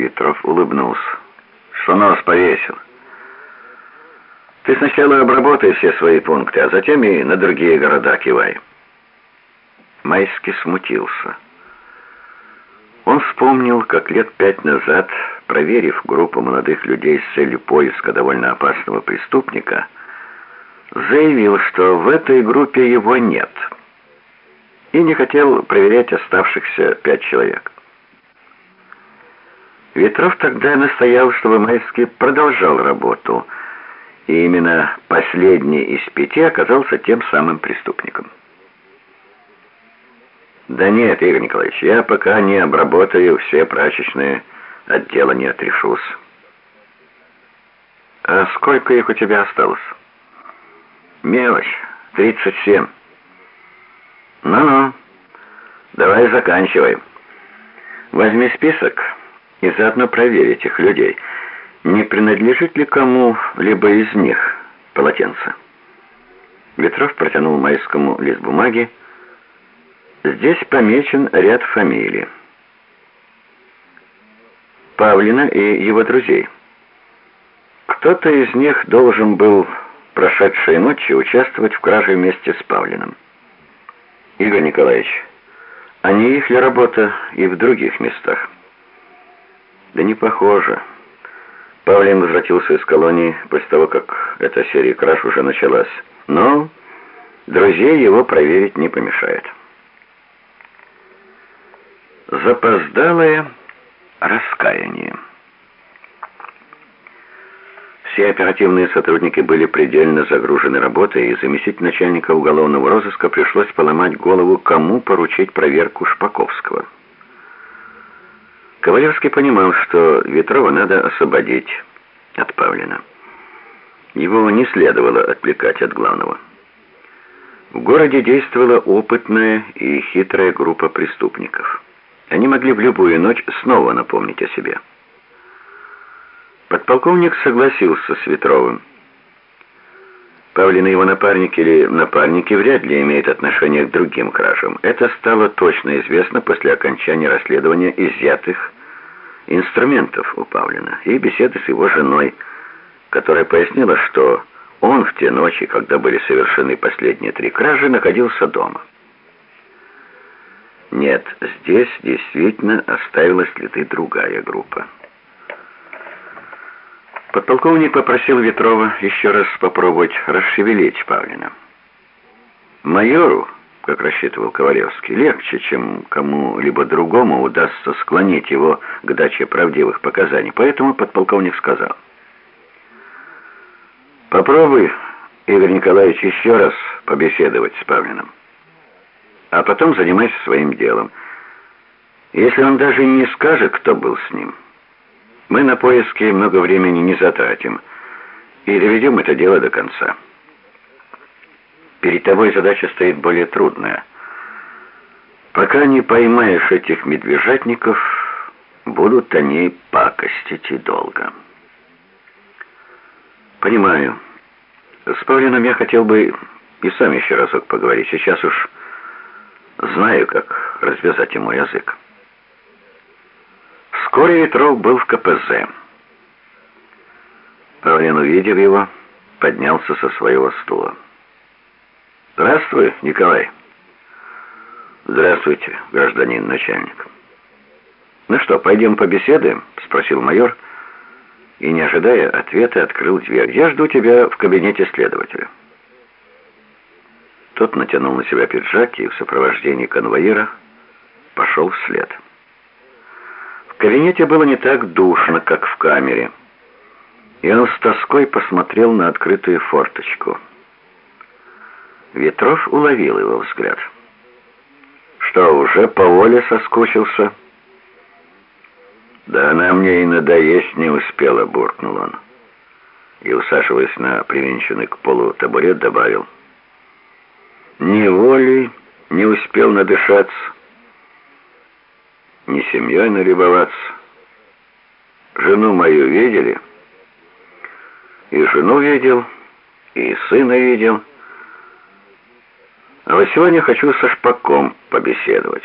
Ветров улыбнулся. Что нос повесил? Ты сначала обработай все свои пункты, а затем и на другие города кивай. Майский смутился. Он вспомнил, как лет пять назад, проверив группу молодых людей с целью поиска довольно опасного преступника, заявил, что в этой группе его нет, и не хотел проверять оставшихся пять человек. Ветров тогда настоял, чтобы Майский продолжал работу, и именно последний из пяти оказался тем самым преступником. «Да нет, Игорь Николаевич, я пока не обработаю все прачечные, от дела не отрешусь». «А сколько их у тебя осталось?» «Мелочь, 37». «Ну-ну, давай заканчивай. Возьми список и заодно проверь этих людей, не принадлежит ли кому-либо из них полотенце». Ветров протянул Майскому лист бумаги, Здесь помечен ряд фамилий. Павлина и его друзей. Кто-то из них должен был прошедшей ночью участвовать в краже вместе с Павлиным. Игорь Николаевич, а не их ли работа и в других местах? Да не похоже. Павлин возвратился из колонии после того, как эта серия краж уже началась. Но друзей его проверить не помешает. Запоздалое раскаяние. Все оперативные сотрудники были предельно загружены работой, и заместить начальника уголовного розыска пришлось поломать голову, кому поручить проверку Шпаковского. Ковалевский понимал, что Ветрова надо освободить от Павлина. Его не следовало отвлекать от главного. В городе действовала опытная и хитрая группа преступников. Они могли в любую ночь снова напомнить о себе. Подполковник согласился с Ветровым. Павлин и его напарник или напарники вряд ли имеют отношение к другим кражам. Это стало точно известно после окончания расследования изъятых инструментов у Павлина и беседы с его женой, которая пояснила, что он в те ночи, когда были совершены последние три кражи, находился дома. Нет, здесь действительно оставила следы другая группа. Подполковник попросил Ветрова еще раз попробовать расшевелить Павлина. Майору, как рассчитывал Ковалевский, легче, чем кому-либо другому удастся склонить его к даче правдивых показаний. Поэтому подполковник сказал, «Попробуй, Игорь Николаевич, еще раз побеседовать с Павлиным» а потом занимайся своим делом. Если он даже не скажет, кто был с ним, мы на поиски много времени не затратим и доведем это дело до конца. Перед тобой задача стоит более трудная. Пока не поймаешь этих медвежатников, будут они пакостить и долго. Понимаю. С Павлином я хотел бы и сам еще разок поговорить. Сейчас уж Знаю, как развязать ему язык. Вскоре Ветров был в КПЗ. Павлин, увидев его, поднялся со своего стула. «Здравствуй, Николай». «Здравствуйте, гражданин начальник». «Ну что, пойдем побеседуем?» — спросил майор, и, не ожидая ответа, открыл дверь. «Я жду тебя в кабинете следователя». Тот натянул на себя пиджак и в сопровождении конвоира пошел вслед. Кабинете было не так душно, как в камере, и он с тоской посмотрел на открытую форточку. Ветров уловил его взгляд. «Что, уже по воле соскучился?» «Да она мне и надоесть не успела», — буркнул он. И, усаживаясь на привинченный к полу табурет, добавил — ни волей не успел надышаться, ни семьей налюбоваться. Жену мою видели? И жену видел, и сына видел. А вот сегодня хочу со Шпаком побеседовать».